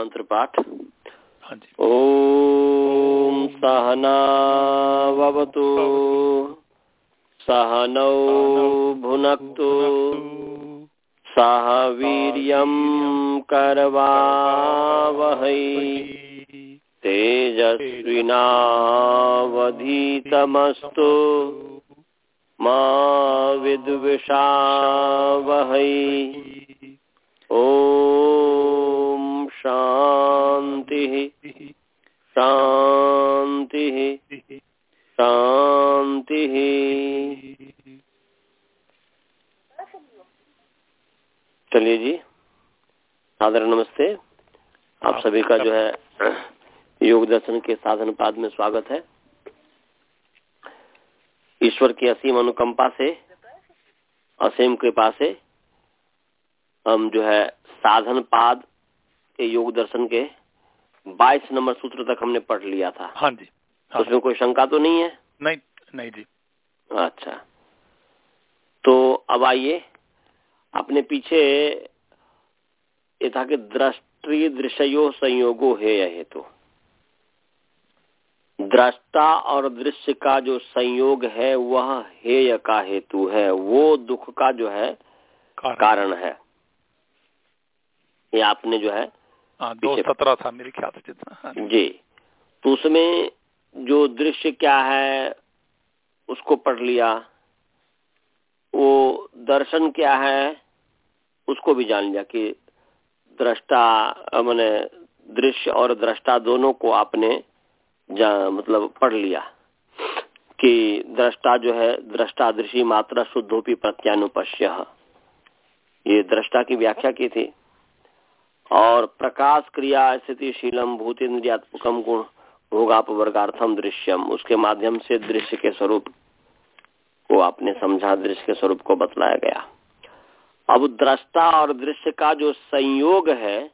मंत्र पाठ। हाँ ॐ सहनावतु सहनौ भुनक्तु। सह वीर्यं करवावहै। तेजस्विनावधीतमस्तु। मा विद्विषावहै। ॐ शान्तिः शान्तिः शान्तिः चलिए जी सादर नमस्ते। आप सभी का जो है योग दर्शन के साधन पाद में स्वागत है। ईश्वर की असीम अनुकंपा से असीम कृपा से हम जो है साधन पाद के योग दर्शन के 22 नंबर सूत्र तक हमने पढ़ लिया था। हाँ जी हाँ उसमें कोई शंका तो नहीं है? नहीं नहीं जी। अच्छा। तो अब आइए अपने पीछे ये था कि दृष्टि दृश्यो संयोगो है यह हेतु दृष्टा और दृश्य का जो संयोग है वह हेय का हेतु है। वो दुख का जो है कारण। कारण है। ये आपने जो हाँ दो सत्रह था मेरे ख्याल से जितना। हाँ जी। जी। तो उसमें जो दृश्य क्या है उसको पढ़ लिया। वो दर्शन क्या है उसको भी जान लिया कि दृष्टा मैंने दृश्य और दृष्टा दोनों को आपने मतलब पढ़ लिया कि दृष्टा जो है दृष्टा दृषि मात्रा शुद्धोपी प्रत्यानुपश्य। ये दृष्टा की व्याख्या की थी। और प्रकाश क्रिया स्थिति शीलम भूतेन्द्रियात्मकम गुण भोगाप वर्गार्थम दृश्यम। उसके माध्यम से दृश्य के स्वरूप को आपने समझा, दृश्य के स्वरूप को बतलाया गया। अब दृष्टा और दृश्य का जो संयोग है,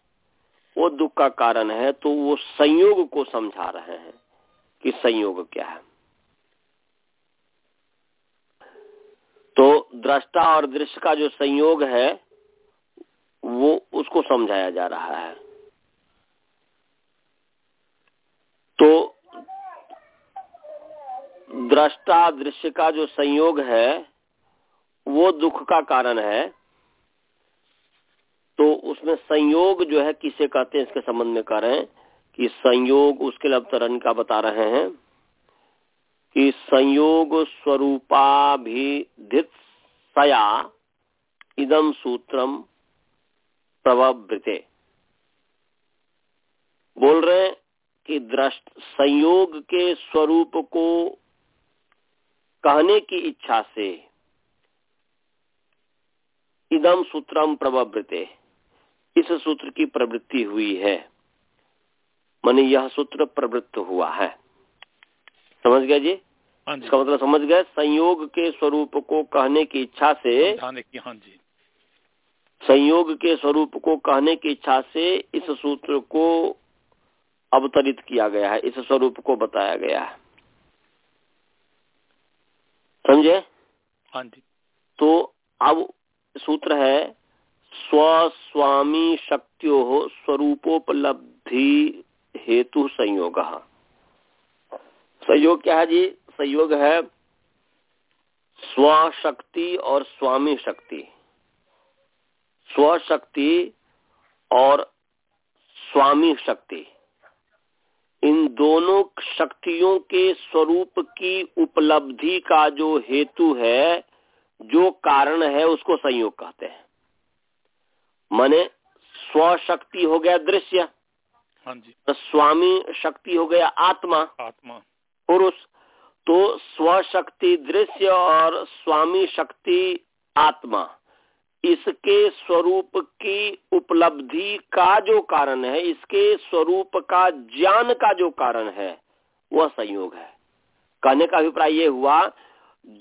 वो दुख का कारण है तो वो संयोग को समझा रहे हैं कि संयोग क्या है। तो दृष्टा और दृश्य का जो संयोग है वो उसको समझाया जा रहा है। तो दृष्टा दृश्य का जो संयोग है, वो दुख का कारण है। तो उसमें संयोग जो है, किसे कहते हैं, इसके संबंध में कह रहे हैं कि संयोग उसके लिए अवतरण का बता रहे हैं कि संयोग स्वरूपाभिधित सया इदम सूत्रम प्रवृत्ते बोल रहे हैं कि दृष्ट संयोग के स्वरूप को कहने की इच्छा से इदम सूत्रम प्रवृत्ते इस सूत्र की प्रवृत्ति हुई है। माने यह सूत्र प्रवृत्त हुआ है। समझ गया जी? हाँ इसका मतलब समझ गए संयोग के स्वरूप को कहने की इच्छा से हाँ जी। संयोग के स्वरूप को कहने की इच्छा से इस सूत्र को अवतरित किया गया है इस स्वरूप को बताया गया है। समझे? हाँ जी। तो अब सूत्र है स्वस्वामी शक्त्यो स्वरूपोपलब्धि हेतु संयोग। संयोग क्या है जी? संयोग है स्वशक्ति और स्वामी शक्ति। स्वशक्ति और स्वामी शक्ति। इन दोनों शक्तियों के स्वरूप की उपलब्धि का जो हेतु है जो कारण है उसको संयोग कहते हैं। माने स्वशक्ति हो गया दृश्य हाँ जी। तो स्वामी शक्ति हो गया आत्मा। आत्मा। पुरुष तो स्वशक्ति दृश्य और स्वामी शक्ति आत्मा। इसके स्वरूप की उपलब्धि का जो कारण है, इसके स्वरूप का ज्ञान का जो कारण है, वह संयोग है। कहने का अभिप्राय ये हुआ,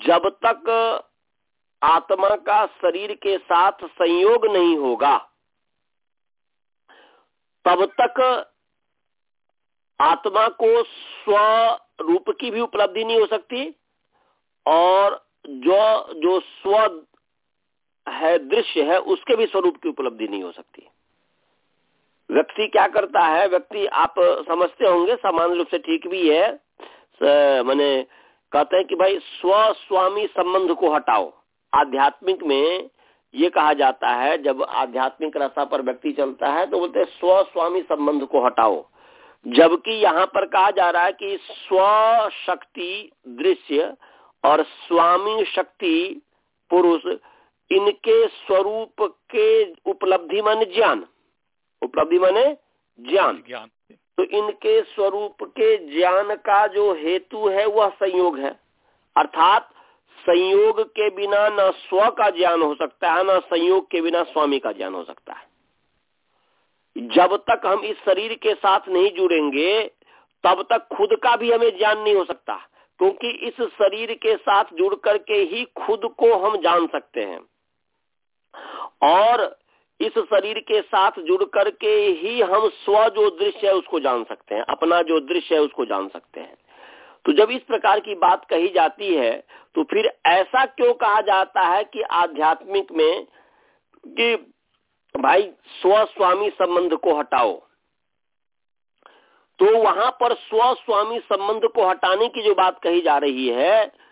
जब तक आत्मा का शरीर के साथ संयोग नहीं होगा, तब तक आत्मा को स्वरूप की भी उपलब्धि नहीं हो सकती और जो जो स्व है, दृश्य है, उसके भी स्वरूप की उपलब्धि नहीं हो सकती। व्यक्ति क्या करता है, व्यक्ति आप समझते होंगे, सामान्य रूप से ठीक भी है मैंने कहते हैं कि भाई स्व स्वामी संबंध को हटाओ। आध्यात्मिक में ये कहा जाता है, जब आध्यात्मिक रास्ता पर व्यक्ति चलता है तो बोलते हैं स्व स्वामी संबंध को हटाओ। जबकि यहाँ पर कहा जा रहा है कि स्व शक्ति दृश्य और स्वामी शक्ति पुरुष इनके स्वरूप के उपलब्धि माने ज्ञान। उपलब्धि माने ज्ञान। ज्ञान। तो इनके स्वरूप के ज्ञान का जो हेतु है वह संयोग है। अर्थात संयोग के बिना न स्व का ज्ञान हो सकता है न संयोग के बिना स्वामी का ज्ञान हो सकता है। जब तक हम इस शरीर के साथ नहीं जुड़ेंगे तब तक खुद का भी हमें ज्ञान नहीं हो सकता। क्योंकि इस शरीर के साथ जुड़ करके ही खुद को हम जान सकते हैं। और इस शरीर के साथ जुड़ करके ही हम स्व जो दृश्य है उसको जान सकते हैं, अपना जो दृश्य है उसको जान सकते हैं। तो जब इस प्रकार की बात कही जाती है तो फिर ऐसा क्यों कहा जाता है कि आध्यात्मिक में कि भाई स्व स्वामी संबंध को हटाओ? तो वहाँ पर स्व स्वामी संबंध को हटाने की जो बात कही जा रही है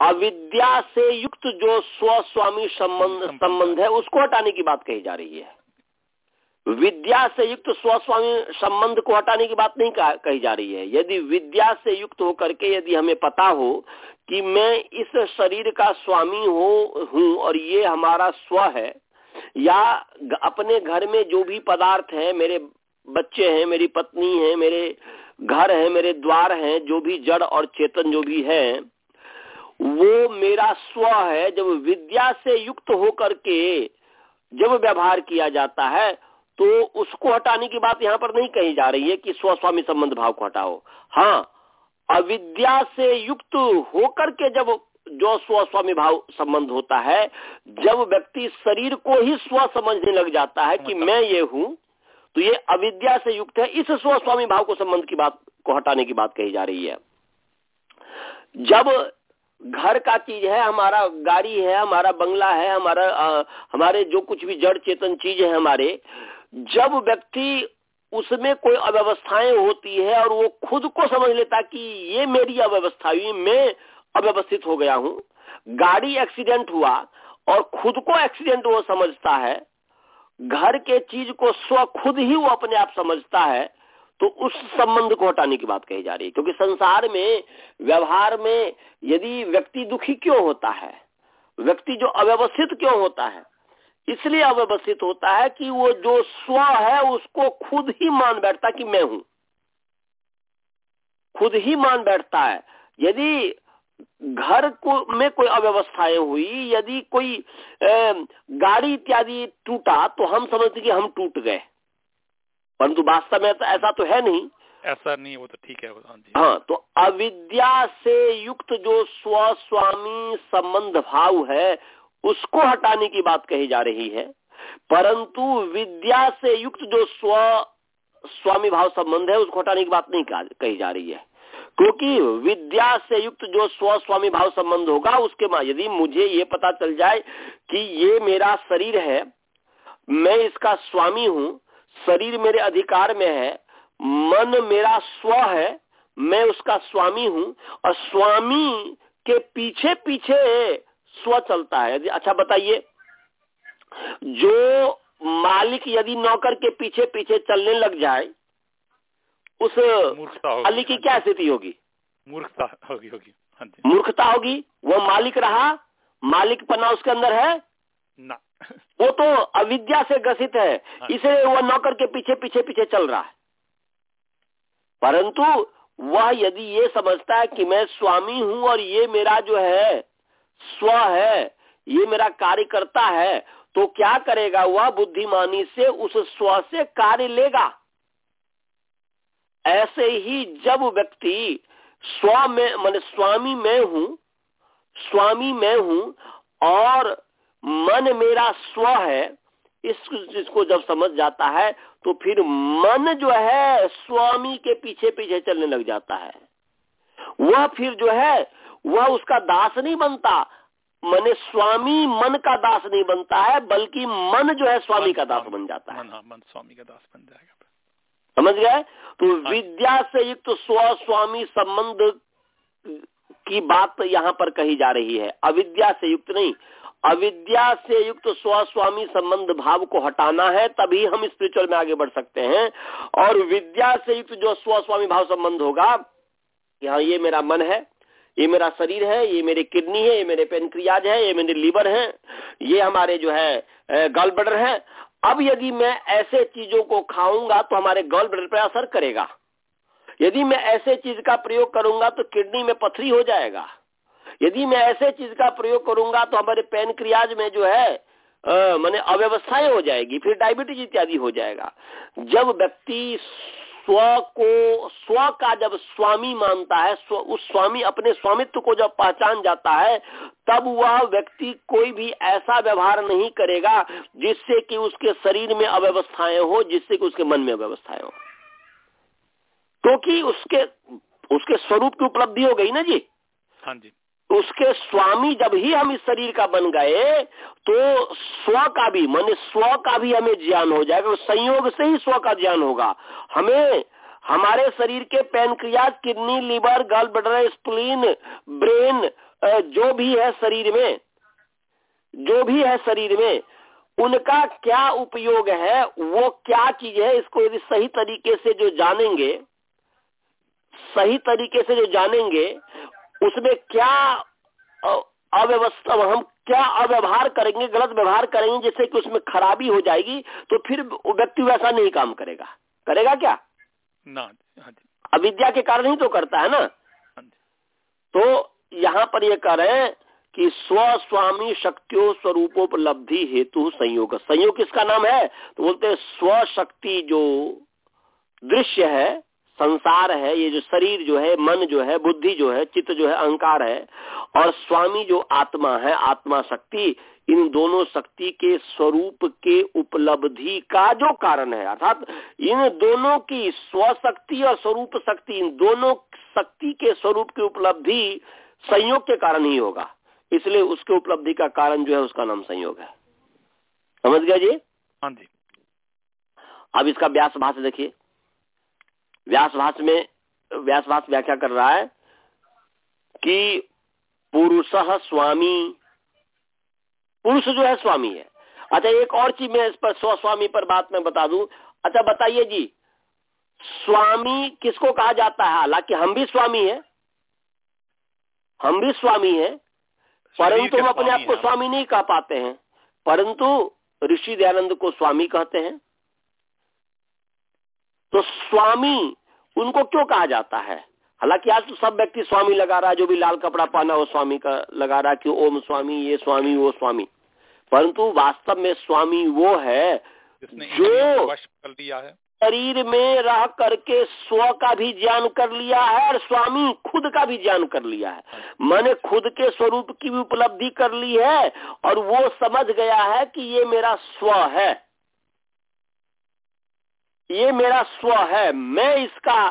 अविद्या से युक्त जो स्व स्वामी संबंध। संबंध है उसको हटाने की बात कही जा रही है। विद्या से युक्त स्वस्वामी संबंध को हटाने की बात नहीं कही जा रही है। यदि विद्या से युक्त होकर के यदि हमें पता हो कि मैं इस शरीर का स्वामी हो हूँ और ये हमारा स्व है या अपने घर में जो भी पदार्थ है मेरे बच्चे हैं मेरी पत्नी है मेरे घर है मेरे द्वार हैं जो भी जड़ और चेतन जो भी है वो मेरा स्व है, जब विद्या से युक्त होकर के जब व्यवहार किया जाता है तो उसको हटाने की बात यहाँ पर नहीं कही जा रही है कि स्वस्वामी संबंध भाव को हटाओ। हाँ अविद्या से युक्त होकर के जब जो स्वस्वामी भाव संबंध होता है, जब व्यक्ति शरीर को ही स्व समझने लग जाता है कि मैं ये हूँ तो ये अविद्या से युक्त है। इस स्व स्वामी भाव को संबंध की बात को हटाने की बात कही जा रही है। जब घर का चीज़ है हमारा गाड़ी है हमारा बंगला है हमारा आ, हमारे जो कुछ भी जड़ चेतन चीज़ है हमारे जब व्यक्ति उसमें कोई अव्यवस्थाएँ होती है और वो खुद को समझ लेता कि ये मेरी अव्यवस्था हुई मैं अव्यवस्थित हो गया हूँ गाड़ी एक्सीडेंट हुआ और खुद को एक्सीडेंट वो समझता है घर के चीज़ को स्व खुद ही वो अपने आप समझता है तो उस संबंध को हटाने की बात कही जा रही है, क्योंकि संसार में, व्यवहार में यदि व्यक्ति दुखी क्यों होता है, व्यक्ति जो अव्यवस्थित क्यों होता है, इसलिए अव्यवस्थित होता है कि वो जो स्व है उसको खुद ही मान बैठता कि मैं हूँ। खुद ही मान बैठता है। यदि घर को, में कोई अव्यवस्थाएँ हुई, यदि कोई गाड़ी इत्यादि टूटा तो हम समझते कि हम टूट गए। परंतु वास्तव में तो ऐसा तो है नहीं। ऐसा नहीं वो तो ठीक है हाँ, हाँ तो अविद्या से युक्त जो स्व स्वामी संबंध भाव है उसको हटाने की बात कही जा रही है। परंतु विद्या से युक्त जो स्व स्वामी भाव संबंध है उसको हटाने की बात नहीं कही जा रही है। क्योंकि विद्या से युक्त जो स्व स्वामी भाव संबंध होगा उसके यदि मुझे ये पता चल जाए कि ये मेरा शरीर है मैं इसका स्वामी हूँ शरीर मेरे अधिकार में है मन मेरा स्व है मैं उसका स्वामी हूँ और स्वामी के पीछे पीछे स्व चलता है। अच्छा बताइए जो मालिक यदि नौकर के पीछे पीछे चलने लग जाए उस अली की क्या स्थिति होगी? मूर्खता होगी होगी। हाँ मूर्खता होगी वो मालिक रहा मालिक पना उसके अंदर है ना। वो तो अविद्या से ग्रसित है। हाँ। इसलिए वह नौकर के पीछे पीछे पीछे चल रहा है। परंतु वह यदि ये समझता है कि मैं स्वामी हूँ और ये मेरा जो है स्व है ये मेरा कार्यकर्ता है तो क्या करेगा? वह बुद्धिमानी से उस स्व से कार्य लेगा। ऐसे ही जब व्यक्ति स्व में मान स्वामी मैं हूँ स्वामी मैं हूँ और मन मेरा स्व है इस इसको जब समझ जाता है तो फिर मन जो है स्वामी के पीछे पीछे चलने लग जाता है। वह फिर जो है वह उसका दास नहीं बनता। मैंने स्वामी मन का दास नहीं बनता है बल्कि मन जो है स्वामी का दास बन जाता है। मन हाँ स्वामी का दास बन जाएगा। समझ गए? तो हाँ। विद्या से युक्त स्व स्वामी संबंध की बात यहाँ पर कही जा रही है। अविद्या से युक्त नहीं अविद्या से युक्त स्व स्वामी संबंध भाव को हटाना है, तभी हम स्पिरिचुअल में आगे बढ़ सकते हैं। और विद्या से युक्त जो स्वस्वामी भाव संबंध होगा, कि हाँ ये मेरा मन है, ये मेरा शरीर है, ये मेरी किडनी है, ये मेरे पेनक्रियाज है, ये मेरे लीवर है, ये हमारे जो है गल ब्लडर है। अब यदि मैं ऐसे चीज़ों को खाऊँगा तो हमारे गल ब्लडर पर असर करेगा। यदि मैं ऐसे चीज़ का प्रयोग करूँगा तो किडनी में पथरी हो जाएगा। यदि मैं ऐसे चीज़ का प्रयोग करूँगा तो हमारे पेनक्रियाज में जो है मैंने अव्यवस्थाएँ हो जाएगी फिर डायबिटीज़ इत्यादि हो जाएगा। जब व्यक्ति स्व को स्व का जब स्वामी मानता है स्व, उस स्वामी अपने स्वामित्व को जब पहचान जाता है तब वह व्यक्ति कोई भी ऐसा व्यवहार नहीं करेगा जिससे कि उसके शरीर में अव्यवस्थाएँ हो जिससे कि उसके मन में अव्यवस्थाएँ हो। क्योंकि तो उसके उसके स्वरूप की उपलब्धि हो गई ना जी? हाँ जी। उसके स्वामी जब ही हम इस शरीर का बन गए तो स्व का भी, मान स्व का भी हमें ज्ञान हो जाएगा तो संयोग से ही स्व का ज्ञान होगा। हमें, हमारे शरीर के pancreas kidney, liver, gall bladder spleen, brain जो भी है शरीर में, जो भी है शरीर में, उनका क्या उपयोग है, वो क्या चीज़ है, इसको यदि सही तरीके से जो जानेंगे, सही तरीके से जो जानेंगे उसमें क्या अव्यवस्था हम क्या अव्यवहार करेंगे गलत व्यवहार करेंगे जिससे कि उसमें खराबी हो जाएगी तो फिर व्यक्ति वैसा नहीं काम करेगा। करेगा क्या? ना हाँ अविद्या के कारण ही तो करता है ना। हाँ तो यहाँ पर ये कह रहे हैं कि स्व स्वामी शक्तियों स्वरूपोपलब्धि हेतु संयोग। संयोग किसका नाम है? तो बोलते हैं स्व शक्ति जो दृश्य है संसार है ये जो शरीर जो है मन जो है बुद्धि जो है चित्त जो है अहंकार है और स्वामी जो आत्मा है आत्मा शक्ति इन दोनों शक्ति के स्वरूप के उपलब्धि का जो कारण है अर्थात इन दोनों की स्वशक्ति और स्वरूप शक्ति इन दोनों शक्ति के स्वरूप की उपलब्धि संयोग के कारण ही होगा। इसलिए उसके उपलब्धि का कारण जो है उसका नाम संयोग है। समझ गया जी? हाँ जी। अब इसका व्यास भाषा देखिए। व्यास भाष में व्यास भाष व्याख्या कर रहा है कि पुरुष स्वामी पुरुष जो है स्वामी है। अच्छा एक और चीज़ मैं इस पर स्वस्वामी पर बात मैं बता दूँ। अच्छा बताइए जी स्वामी किसको कहा जाता है? हालाँकि हम भी स्वामी है। हम भी स्वामी है परंतु हम अपने आप को स्वामी नहीं कह पाते हैं। परंतु ऋषि दयानंद को स्वामी कहते हैं। स्वामी उनको क्यों कहा जाता है? हालाँकि आज तो सब व्यक्ति स्वामी लगा रहा है जो भी लाल कपड़ा पहना वो स्वामी का लगा रहा है कि ओम स्वामी ये स्वामी वो स्वामी। परंतु वास्तव में स्वामी वो है जो कर दिया है। शरीर में रह करके स्व का भी ज्ञान कर लिया है और स्वामी खुद का भी ज्ञान कर लिया है। मैंने खुद के स्वरूप की भी उपलब्धि कर ली है और वो समझ गया है कि ये मेरा स्व है। ये मेरा स्व है मैं इसका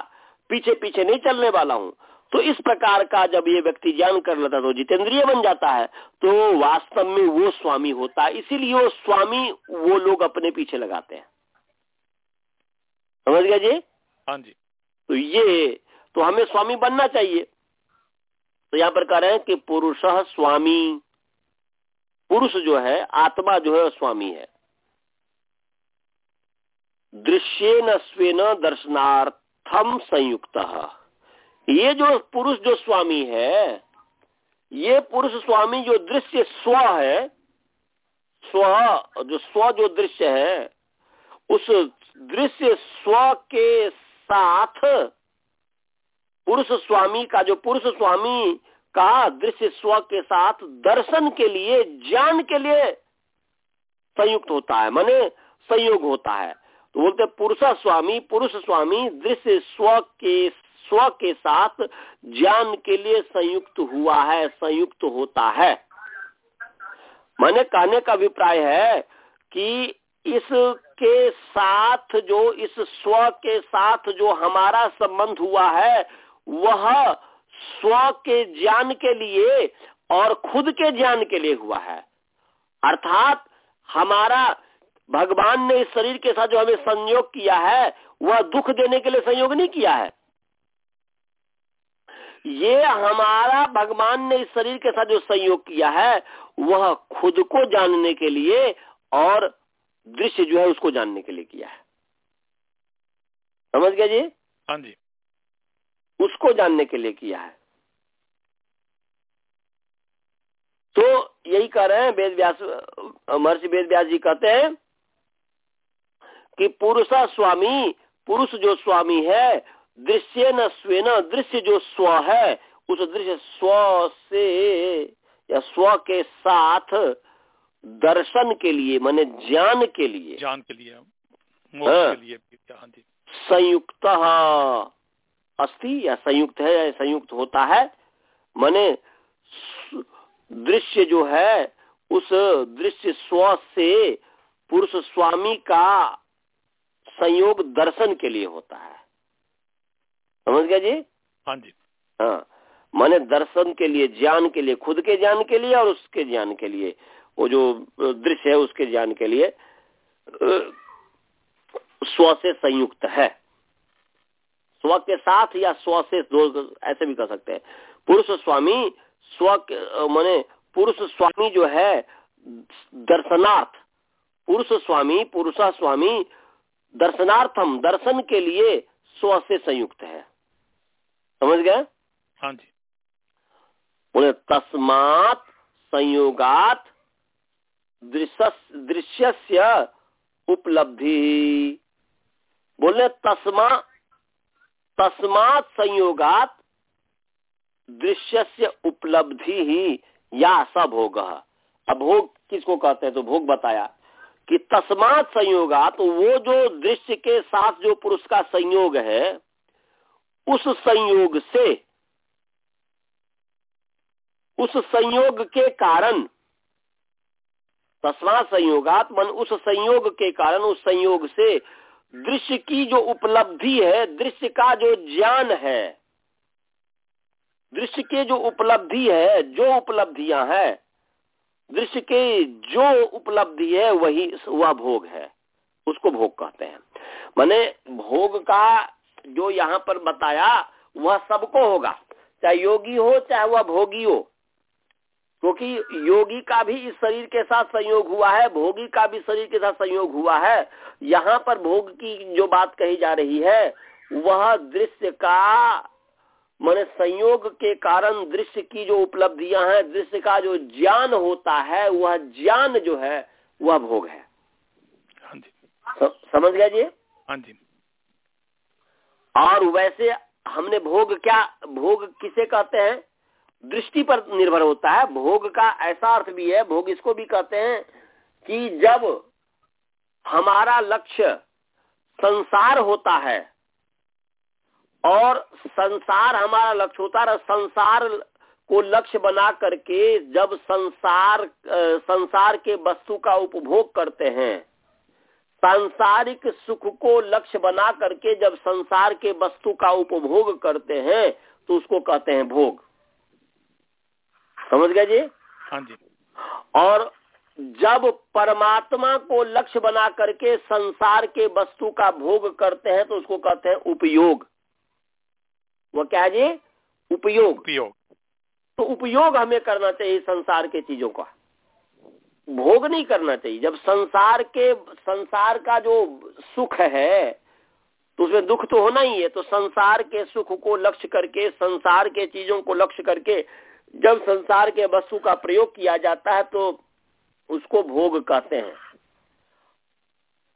पीछे पीछे नहीं चलने वाला हूँ। तो इस प्रकार का जब ये व्यक्ति ज्ञान कर लेता तो जितेंद्रिय बन जाता है तो वास्तव में वो स्वामी होता है। इसीलिए वो स्वामी वो लोग अपने पीछे लगाते हैं। समझ गया जी? हाँ जी। तो ये तो हमें स्वामी बनना चाहिए। तो यहाँ पर कह रहे हैं कि पुरुष स्वामी। पुरुष जो है आत्मा जो है स्वामी है। दृश्येन स्वेन दर्शनार्थम संयुक्त। ये जो पुरुष जो स्वामी है, ये पुरुष स्वामी जो दृश्य स्व है, स्व, जो स्व जो दृश्य है, उस दृश्य स्व के साथ पुरुष स्वामी का, जो पुरुष स्वामी का दृश्य स्व के साथ दर्शन के लिए, ज्ञान के लिए संयुक्त होता है, माने संयोग होता है। तो बोलते पुरुष स्वामी पुरुष स्वामी, दृश्य स्व के स्व के साथ ज्ञान के लिए संयुक्त हुआ है, संयुक्त होता है। मैंने कहने का अभिप्राय है कि इसके साथ जो, इस स्व के साथ जो हमारा संबंध हुआ है, वह स्व के ज्ञान के लिए और खुद के ज्ञान के लिए हुआ है। अर्थात हमारा भगवान ने इस शरीर के साथ जो हमें संयोग किया है वह दुख देने के लिए संयोग नहीं किया है। ये हमारा भगवान ने इस शरीर के साथ जो संयोग किया है वह खुद को जानने के लिए और दृश्य जो है उसको जानने के लिए किया है। समझ गया जी? हाँ जी। उसको जानने के लिए किया है। तो यही कह रहे हैं वेद व्यास महर्षि वेद व्यास जी कहते हैं कि पुरुषा स्वामी पुरुष जो स्वामी है दृश्य न स्वेन दृश्य जो स्व है उस दृश्य स्व से या स्व के साथ दर्शन के लिए माने ज्ञान के लिए ज्ञान के लिए हाँ। हाँ संयुक्त अस्थि या संयुक्त है या संयुक्त होता है माने दृश्य जो है उस दृश्य स्व से पुरुष स्वामी का संयोग दर्शन के लिए होता है। समझ गया जी? हाँ जी। हाँ। माने दर्शन के लिए ज्ञान के लिए खुद के ज्ञान के लिए और उसके ज्ञान के लिए। वो जो दृश्य है उसके ज्ञान के लिए स्व से संयुक्त है। स्व के साथ या स्व से दो ऐसे भी कर सकते हैं। पुरुष स्वामी स्व माने पुरुष स्वामी जो है दर्शनार्थ। पुरुष स्वामी पुरुषा स्वामी दर्शनार्थम दर्शन के लिए स्व से संयुक्त है। समझ गए? हाँ जी। बोले तस्मात संयोगात दृश्य उपलब्धि। बोले तस्मा तस्मात संयोगात दृश्य से उपलब्धि ही या सब सभोग अभोग किसको कहते हैं? तो भोग बताया। कि तस्मात संयोगात तो वो जो दृश्य के साथ जो पुरुष का संयोग है, उस संयोग से, उस संयोग के कारण तस्मा संयोगात मन उस संयोग के कारण उस संयोग से दृश्य की जो उपलब्धि है, दृश्य का जो ज्ञान है, दृश्य के जो उपलब्धि है, जो उपलब्धियाँ है दृश्य के जो उपलब्धि है, वही वह भोग है। उसको भोग कहते हैं। माने भोग का जो यहाँ पर बताया, वह सबको होगा। चाहे योगी हो, चाहे वह भोगी हो। क्योंकि तो योगी का भी इस शरीर के साथ संयोग हुआ है, भोगी का भी शरीर के साथ संयोग हुआ है। यहाँ पर भोग की जो बात कही जा रही है, वह दृश्य का मैंने संयोग के कारण दृश्य की जो उपलब्धियाँ हैं दृश्य का जो ज्ञान होता है वह ज्ञान जो है वह भोग है। हाँ समझ गया जी? हाँ जी। और वैसे हमने भोग क्या भोग किसे कहते हैं? दृष्टि पर निर्भर होता है। भोग का ऐसा अर्थ भी है भोग इसको भी कहते हैं कि जब हमारा लक्ष्य संसार होता है और संसार हमारा लक्ष्य होता है संसार को लक्ष्य बना करके जब संसार संसार के वस्तु का उपभोग करते हैं सांसारिक सुख को लक्ष्य बना करके जब संसार के वस्तु का उपभोग करते हैं तो उसको कहते हैं भोग। समझ गए जी? हाँ जी। और जब परमात्मा को लक्ष्य बना करके संसार के वस्तु का भोग करते हैं तो उसको कहते हैं उपयोग। वो क्या जी? उपयोग। उपयोग। तो उपयोग हमें करना चाहिए संसार के चीज़ों का। भोग नहीं करना चाहिए। जब संसार के संसार का जो सुख है तो उसमें दुख तो होना ही है। तो संसार के सुख को लक्ष्य करके संसार के चीज़ों को लक्ष्य करके जब संसार के वस्तु का प्रयोग किया जाता है तो उसको भोग कहते हैं।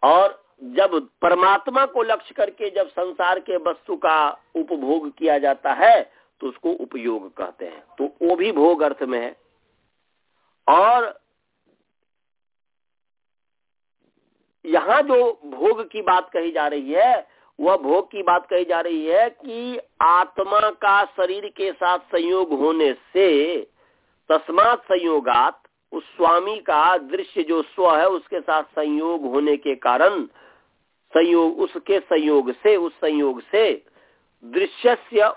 और जब परमात्मा को लक्ष्य करके जब संसार के वस्तु का उपभोग किया जाता है तो उसको उपयोग कहते हैं। तो वो भी भोग अर्थ में है। और यहाँ जो भोग की बात कही जा रही है, वह भोग की बात कही जा रही है कि आत्मा का शरीर के साथ संयोग होने से तस्मात संयोगात उस स्वामी का दृश्य जो स्व है, उसके साथ संयोग होने के कारण संयोग, उसके संयोग से, उस संयोग से दृश्य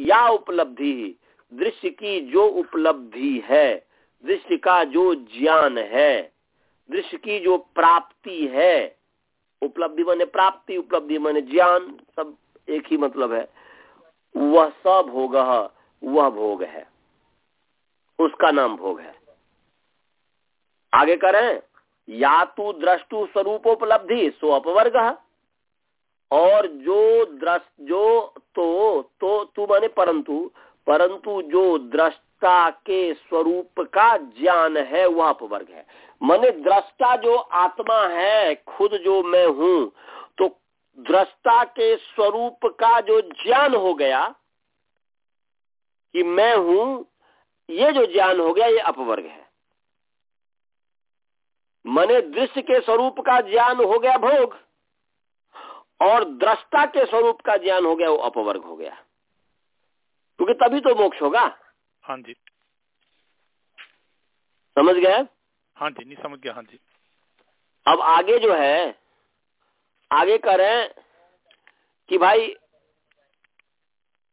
या उपलब्धि, दृश्य की जो उपलब्धि है, दृश्य का जो ज्ञान है, दृश्य की जो प्राप्ति है, उपलब्धि माने प्राप्ति, उपलब्धि माने ज्ञान, सब एक ही मतलब है, वह सब भोग वह भोग है, उसका नाम भोग है। आगे करें। या तो द्रष्टु स्वरूपोपलब्धि, सो अपवर्ग। और जो दृष्ट जो तो तो तू माने परंतु परंतु जो दृष्टा के स्वरूप का ज्ञान है, वह अपवर्ग है। माने दृष्टा जो आत्मा है, खुद जो मैं हूँ तो दृष्टा के स्वरूप का जो ज्ञान हो गया, कि मैं हूँ, ये जो ज्ञान हो गया, ये अपवर्ग है। मने दृश्य के स्वरूप का ज्ञान हो गया भोग और दृष्टा के स्वरूप का ज्ञान हो गया वो अपवर्ग हो गया। क्योंकि तभी तो मोक्ष होगा। हाँ जी। समझ गए? हाँ जी नहीं समझ गया हाँ जी। अब आगे जो है आगे करें कि भाई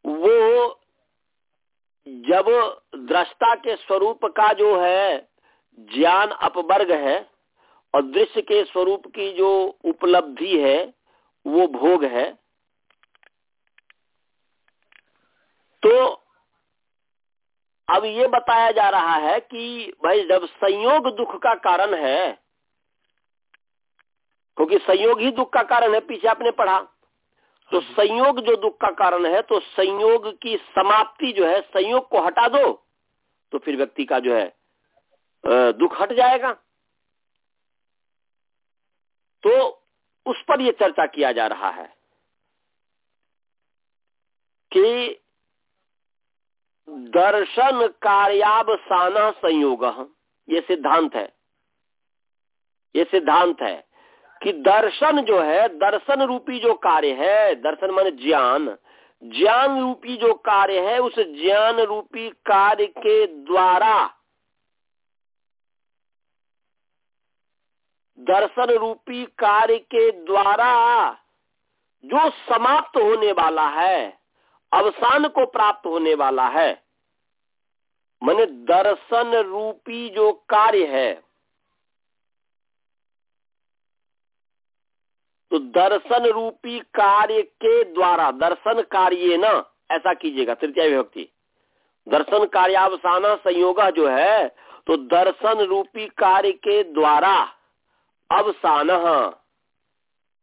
वो जब दृष्टा के स्वरूप का जो है ज्ञान अपवर्ग है और दृश्य के स्वरूप की जो उपलब्धि है वो भोग है। तो अब ये बताया जा रहा है कि भाई जब संयोग दुख का कारण है क्योंकि संयोग ही दुख का कारण है पीछे आपने पढ़ा तो संयोग जो दुख का कारण है तो संयोग की समाप्ति जो है संयोग को हटा दो तो फिर व्यक्ति का जो है दुख हट जाएगा। तो उस पर यह चर्चा किया जा रहा है कि दर्शन कार्यावसान संयोग ये सिद्धांत है। ये सिद्धांत है कि दर्शन जो है, दर्शन रूपी जो कार्य है, दर्शन मान ज्ञान ज्ञान रूपी जो कार्य है, उस ज्ञान रूपी कार्य के द्वारा दर्शन रूपी कार्य के द्वारा जो समाप्त होने वाला है, अवसान को प्राप्त होने वाला है, मैंने दर्शन रूपी जो कार्य है तो दर्शन रूपी कार्य के द्वारा, दर्शन कार्य न, ऐसा कीजिएगा, तृतीय विभक्ति। दर्शन कार्यावसाना संयोग जो है तो दर्शन रूपी कार्य के द्वारा अवसान।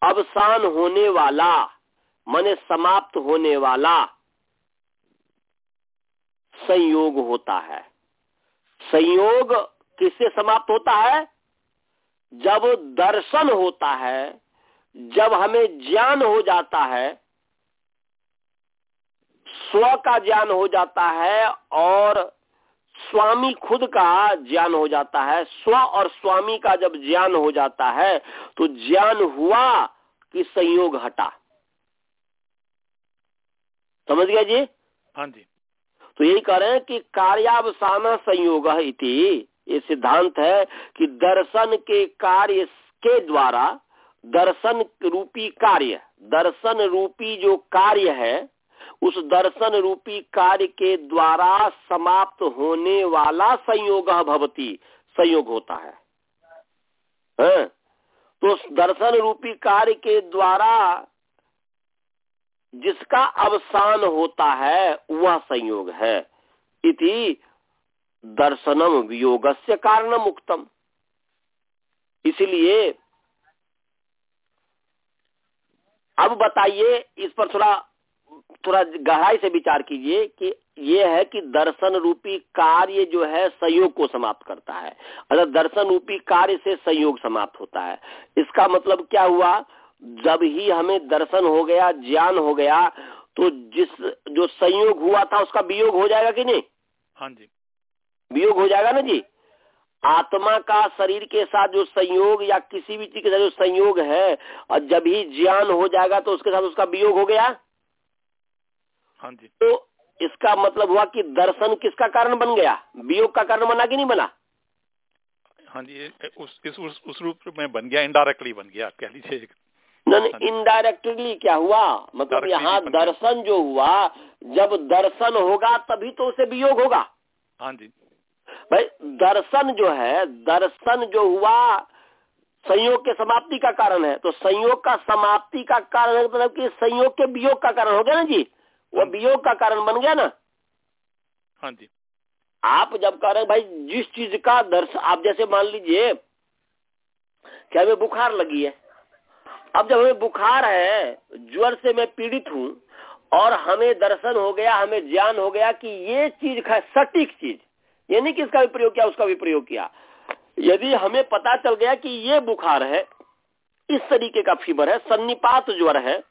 अवसान होने वाला, मने समाप्त होने वाला संयोग होता है। संयोग किससे समाप्त होता है? जब दर्शन होता है, जब हमें ज्ञान हो जाता है, स्व का ज्ञान हो जाता है और स्वामी खुद का ज्ञान हो जाता है स्व और स्वामी का जब ज्ञान हो जाता है तो ज्ञान हुआ कि संयोग हटा। समझ गया जी? हाँ जी। तो यही कह रहे हैं कि कार्यावसान संयोग इति ये सिद्धांत है कि दर्शन के कार्य के द्वारा दर्शन रूपी कार्य दर्शन रूपी जो कार्य है उस दर्शन रूपी कार्य के द्वारा समाप्त होने वाला संयोग भवती संयोग होता है, है? तो उस दर्शन रूपी कार्य के द्वारा जिसका अवसान होता है वह संयोग है। इति दर्शनम वियोग से कारण मुक्तम इसलिए अब बताइए इस पर थोड़ा थोड़ा गहराई से विचार कीजिए कि ये है कि दर्शन रूपी कार्य जो है संयोग को समाप्त करता है। अगर दर्शन रूपी कार्य से संयोग समाप्त होता है इसका मतलब क्या हुआ? जब ही हमें दर्शन हो गया ज्ञान हो गया तो जिस जो संयोग हुआ था उसका वियोग हो जाएगा कि नहीं? हाँ जी। वियोग हो जाएगा ना जी? आत्मा का शरीर के साथ जो संयोग या किसी भी चीज़ के साथ जो संयोग है और जब ही ज्ञान हो जाएगा तो उसके साथ उसका वियोग हो गया? हाँ जी। तो इसका मतलब हुआ कि दर्शन किसका कारण बन गया? वियोग का कारण बना कि नहीं बना? हाँ जी उस इस उस, उस रूप में बन गया इनडायरेक्टली बन गया कह लीजिए। नहीं इनडायरेक्टली क्या हुआ? मतलब यहाँ दर्शन जो हुआ जब दर्शन होगा तभी तो उसे वियोग होगा। हाँ जी। भाई दर्शन जो है दर्शन जो हुआ संयोग के समाप्ति का कारण है। तो संयोग का समाप्ति का कारण मतलब कि संयोग के वियोग का कारण हो गया ना जी? वो वियोग का कारण बन गया ना। हाँ जी। आप जब कह रहे भाई जिस चीज़ का दर्शन आप जैसे मान लीजिए क्या हमें बुखार लगी है। अब जब हमें बुखार है ज्वर से मैं पीड़ित हूँ और हमें दर्शन हो गया हमें ज्ञान हो गया कि ये चीज़ है सटीक चीज़। ये नहीं कि इसका भी प्रयोग किया उसका भी प्रयोग किया। यदि हमें पता चल गया कि ये बुखार है इस तरीके का फीवर है सन्निपात ज्वर है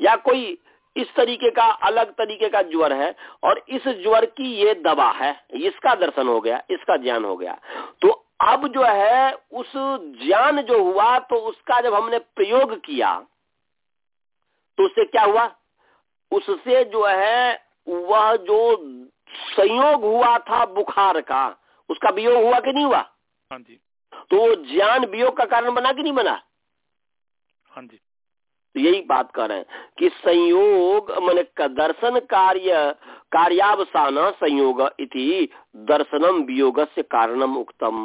या कोई इस तरीके का अलग तरीके का ज्वर है और इस ज्वर की ये दवा है इसका दर्शन हो गया इसका ज्ञान हो गया। तो अब जो है उस ज्ञान जो हुआ तो उसका जब हमने प्रयोग किया तो उससे क्या हुआ? उससे जो है वह जो संयोग हुआ था बुखार का उसका वियोग हुआ कि नहीं हुआ? हाँ जी। तो ज्ञान वियोग का कारण बना कि नहीं बना? हाँ जी। तो यही बात कर रहे हैं कि संयोग, मैंने दर्शन कार्य, कार्यावसान संयोग इति दर्शनम वियोग से कारणम उक्तम।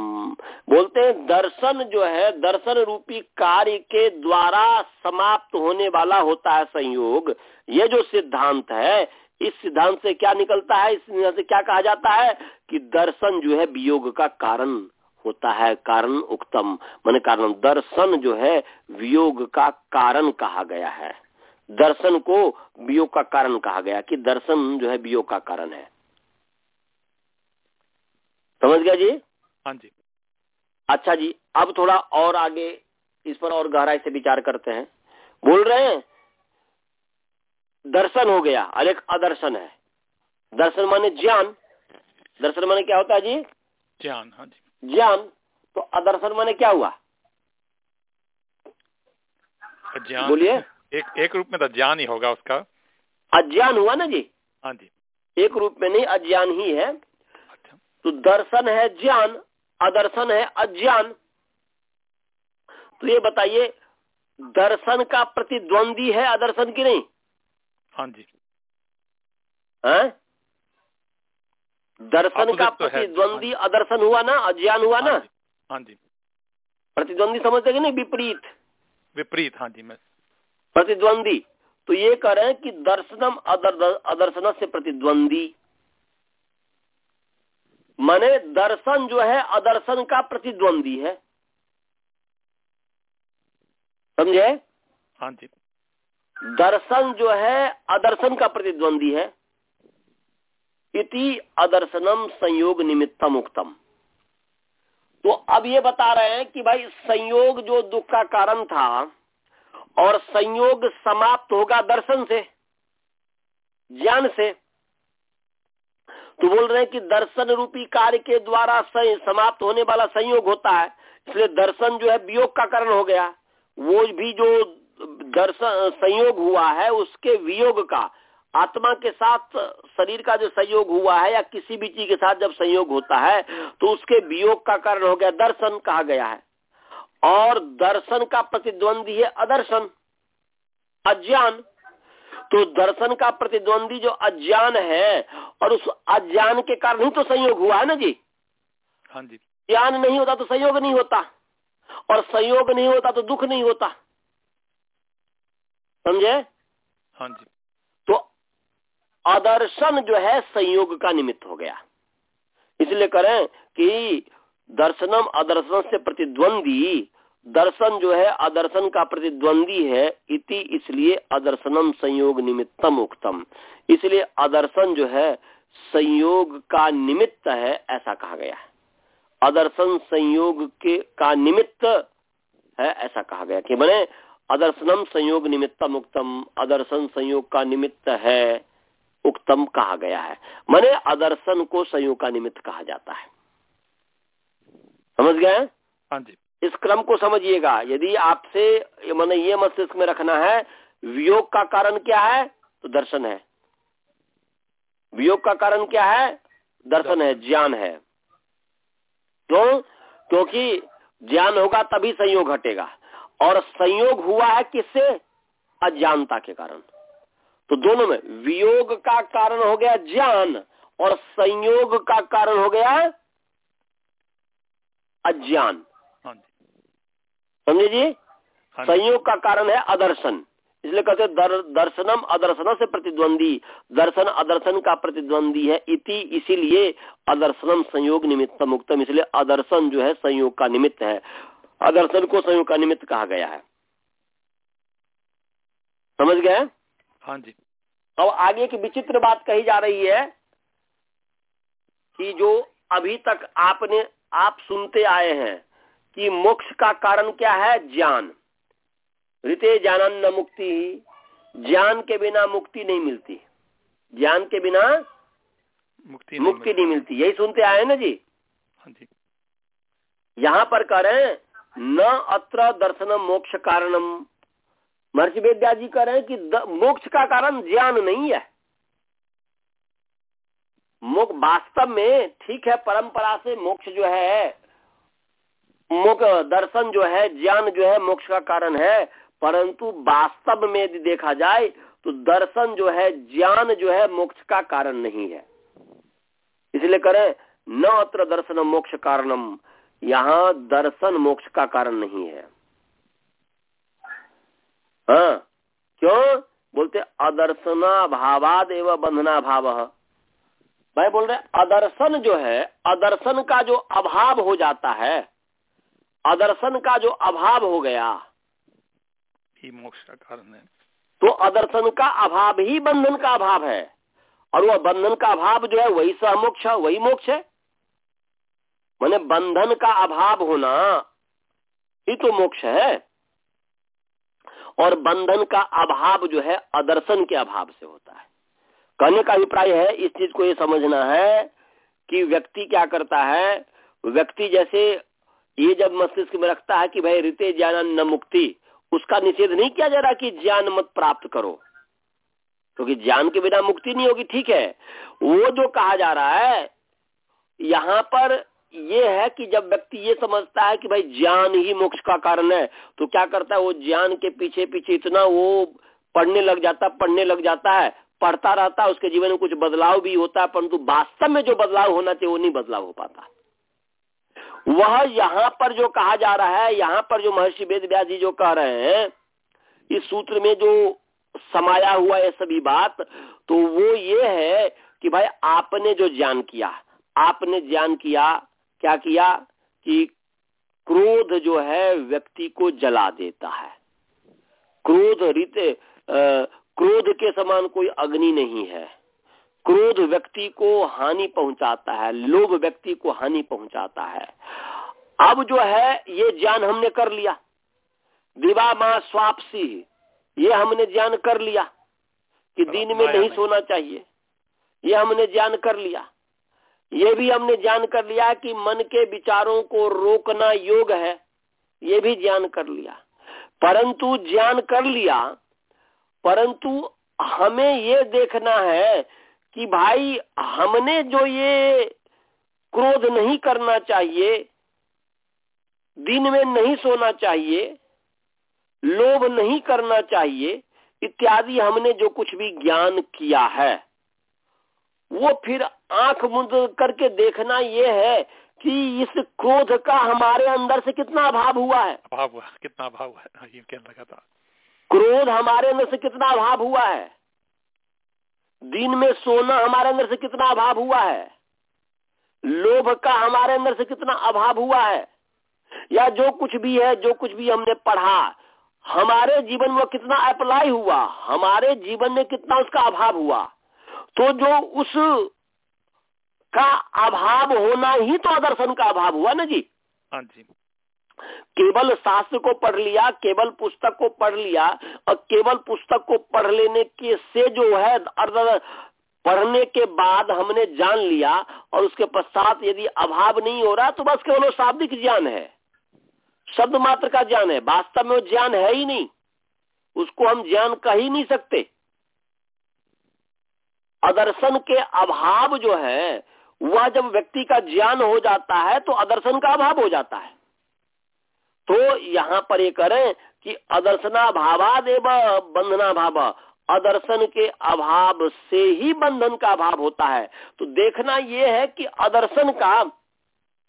बोलते हैं दर्शन जो है, दर्शन रूपी कार्य के द्वारा समाप्त होने वाला होता है संयोग। ये जो सिद्धांत है, इस सिद्धांत से क्या निकलता है? इस से क्या कहा जाता है कि दर्शन जो है वियोग का कारण। होता है कारण उक्तम। मन कारण दर्शन जो है वियोग का कारण कहा गया है। दर्शन को वियोग का कारण कहा गया कि दर्शन जो है वियोग का कारण है। समझ गया जी? हाँ जी। अच्छा जी अब थोड़ा और आगे इस पर और गहराई से विचार करते हैं। बोल रहे हैं दर्शन हो गया अलेख अदर्शन है। दर्शन माने ज्ञान। दर्शन माने क्या होता है जी? ज्ञान हाँ जी। ज्ञान तो अदर्शन माने क्या हुआ? ज्ञान बोलिए। एक एक रूप में तो ज्ञान ही होगा उसका। अज्ञान हुआ ना जी? हाँ जी। एक रूप में नहीं अज्ञान ही है। अच्छा। तो दर्शन है ज्ञान अदर्शन है अज्ञान। तो ये बताइए दर्शन का प्रतिद्वंदी है अदर्शन की नहीं? हाँ जी। है? दर्शन का तो प्रतिद्वंदी अदर्शन हुआ ना अज्ञान हुआ ना? हाँ जी। प्रतिद्वंदी समझते कि नहीं? विपरीत। विपरीत हाँ जी मैं प्रतिद्वंदी। तो ये कह रहे हैं कि दर्शनम अदर्शन से प्रतिद्वंदी। माने दर्शन जो है अदर्शन का प्रतिद्वंदी है। समझे? हाँ जी। दर्शन जो है अदर्शन का प्रतिद्वंदी है। इति अदर्शनम संयोग निमित्तम उक्तम तो अब ये बता रहे हैं कि भाई संयोग जो दुख का कारण था और संयोग समाप्त होगा दर्शन से, ज्ञान से तो बोल रहे हैं कि दर्शन रूपी कार्य के द्वारा समाप्त होने वाला संयोग होता है, इसलिए दर्शन जो है वियोग का कारण हो गया। वो भी जो दर्शन संयोग हुआ है, उसके वियोग का आत्मा के साथ शरीर का जो संयोग हुआ है या किसी भी चीज़ के साथ जब संयोग होता है तो उसके वियोग का कारण हो गया दर्शन कहा गया है। और दर्शन का प्रतिद्वंदी है अदर्शन अज्ञान। तो दर्शन का प्रतिद्वंदी जो अज्ञान है और उस अज्ञान के कारण ही तो संयोग हुआ है ना जी? हाँ जी। ज्ञान नहीं होता तो संयोग नहीं होता और संयोग नहीं होता तो दुख नहीं होता। समझे? हाँ जी। आदर्शन जो है संयोग का निमित्त हो गया। इसलिए करें कि दर्शनम अदर्शन से प्रतिद्वंदी, दर्शन जो है अदर्शन का प्रतिद्वंदी है, इति इसलिए अदर्शनम संयोग निमित्तम उक्तम। इसलिए अदर्शन जो है संयोग का निमित्त है, ऐसा कहा गया है। अदर्शन संयोग के, का निमित्त है, ऐसा कहा गया। कि मैंने अदर्शनम संयोग निमित्तम उक्तम अदर्शन संयोग का निमित्त है। उक्तम कहा गया है। मने अदर्शन को संयोग का निमित्त कहा जाता है। समझ गए? हाँ जी। इस क्रम को समझिएगा। यदि आपसे मैंने ये मस्तिष्क में रखना है वियोग का कारण क्या है? तो दर्शन है। वियोग का कारण क्या है? दर्शन है ज्ञान है। क्यों? क्योंकि ज्ञान होगा तभी संयोग हटेगा और संयोग हुआ है किससे? अज्ञानता के कारण। तो दोनों में वियोग का कारण हो गया ज्ञान और संयोग का कारण हो गया अज्ञान। हाँ समझे जी? हाँ संयोग का कारण है अदर्शन। इसलिए कहते दर, दर्शनम अदर्शन से प्रतिद्वंदी। दर्शन अदर्शन का प्रतिद्वंदी है इति इसीलिए अदर्शनम संयोग निमित्त मुक्तम इसलिए अदर्शन जो है संयोग का निमित्त है। अदर्शन को संयोग का निमित्त कहा गया है। समझ गए? हाँ जी। अब आगे की विचित्र बात कही जा रही है कि जो अभी तक आपने आप सुनते आए हैं कि मोक्ष का कारण क्या है? ज्ञान। ऋते ज्ञान न मुक्ति। ज्ञान के बिना मुक्ति नहीं मिलती। ज्ञान के बिना मुक्ति नहीं मुक्ति नहीं मिलती। यही सुनते आए ना जी? हाँ जी। यहाँ पर करें न अत्र दर्शनम मोक्ष कारणम। महर्षि वेद्या जी कह रहे हैं कि मोक्ष का कारण ज्ञान नहीं है। मोक्ष वास्तव में ठीक है, परंपरा से मोक्ष जो है मुख दर्शन जो है, ज्ञान जो है, मोक्ष का कारण है। परंतु वास्तव में यदि देखा जाए तो दर्शन जो है, ज्ञान जो है, मोक्ष का कारण नहीं है। इसलिए करें, न अत्र दर्शन मोक्ष कारणम, यहाँ दर्शन मोक्ष का कारण नहीं है। हाँ। क्यों? बोलते अदर्शना भावाद एवं बंधना भाव। भाई बोल रहे अदर्शन जो है अदर्शन का जो अभाव हो जाता है अदर्शन का जो अभाव हो गया मोक्ष का कारण है। तो अदर्शन का अभाव ही बंधन का अभाव है। और वह बंधन का अभाव जो है वही सहमोक्ष है वही मोक्ष है। मैंने बंधन का अभाव होना ही तो मोक्ष है। और बंधन का अभाव जो है, अदर्शन के अभाव से होता है। कहने का अभिप्राय है, इस चीज़ को ये समझना है कि व्यक्ति क्या करता है, व्यक्ति जैसे ये जब मस्तिष्क में रखता है कि भाई रीते ज्ञान न मुक्ति, उसका निषेध नहीं किया जा रहा कि ज्ञान मत प्राप्त करो। क्योंकि तो ज्ञान के बिना मुक्ति नहीं होगी, ठीक है। वो जो कहा जा रहा है, यहाँ पर ये है कि जब व्यक्ति ये समझता है कि भाई ज्ञान ही मोक्ष का कारण है तो क्या करता है, वो ज्ञान के पीछे पीछे इतना वो पढ़ने लग जाता पढ़ने लग जाता है, पढ़ता रहता है, उसके जीवन में कुछ बदलाव भी होता है, परंतु वास्तव में जो बदलाव होना चाहिए, वो नहीं बदलाव हो पाता। वह यहाँ पर जो कहा जा रहा है, यहाँ पर जो महर्षि वेद व्यास जी जो कह रहे हैं, इस सूत्र में जो समाया हुआ है सभी बात तो वो ये है कि भाई आपने जो ज्ञान किया, आपने ज्ञान किया क्या किया कि क्रोध जो है व्यक्ति को जला देता है। क्रोध रित क्रोध के समान कोई अग्नि नहीं है। क्रोध व्यक्ति को हानि पहुंचाता है लोभ व्यक्ति को हानि पहुंचाता है। अब जो है ये ज्ञान हमने कर लिया। दिवा माँ स्वापसी ये हमने ज्ञान कर लिया कि दिन में नहीं सोना चाहिए। ये हमने ज्ञान कर लिया। ये भी हमने जान कर लिया कि मन के विचारों को रोकना योग है, ये भी ज्ञान कर लिया। परंतु ज्ञान कर लिया, परंतु हमें ये देखना है कि भाई हमने जो ये क्रोध नहीं करना चाहिए, दिन में नहीं सोना चाहिए, लोभ नहीं करना चाहिए, इत्यादि हमने जो कुछ भी ज्ञान किया है। वो फिर आँख मुंद करके देखना ये है कि इस क्रोध का हमारे अंदर से कितना अभाव हुआ है। अभाव हुआ कितना अभाव हुआ है? ये क्या लगा था। क्रोध हमारे अंदर से कितना अभाव हुआ है? दिन में सोना हमारे अंदर से कितना अभाव हुआ है? लोभ का हमारे अंदर से कितना अभाव हुआ है? या जो कुछ भी है जो कुछ भी हमने पढ़ा हमारे जीवन में कितना अप्लाई हुआ? हमारे जीवन में कितना उसका अभाव हुआ? तो जो उस का अभाव होना ही तो आदर्शन का अभाव हुआ ना जी। हाँ जी। केवल शास्त्र को पढ़ लिया केवल पुस्तक को पढ़ लिया और केवल पुस्तक को पढ़ लेने के से जो है पढ़ने के बाद हमने जान लिया और उसके पश्चात यदि अभाव नहीं हो रहा तो बस केवल शाब्दिक ज्ञान है। शब्द मात्र का ज्ञान है वास्तव में वो ज्ञान है ही नहीं। उसको हम ज्ञान कह ही नहीं सकते। अदर्शन के अभाव जो है, वह जब व्यक्ति का ज्ञान हो जाता है तो अदर्शन का अभाव हो जाता है। तो यहाँ पर ये करें कि अदर्शना भावादेव बंधना भाव अदर्शन के अभाव से ही बंधन का अभाव होता है। तो देखना ये है कि अदर्शन का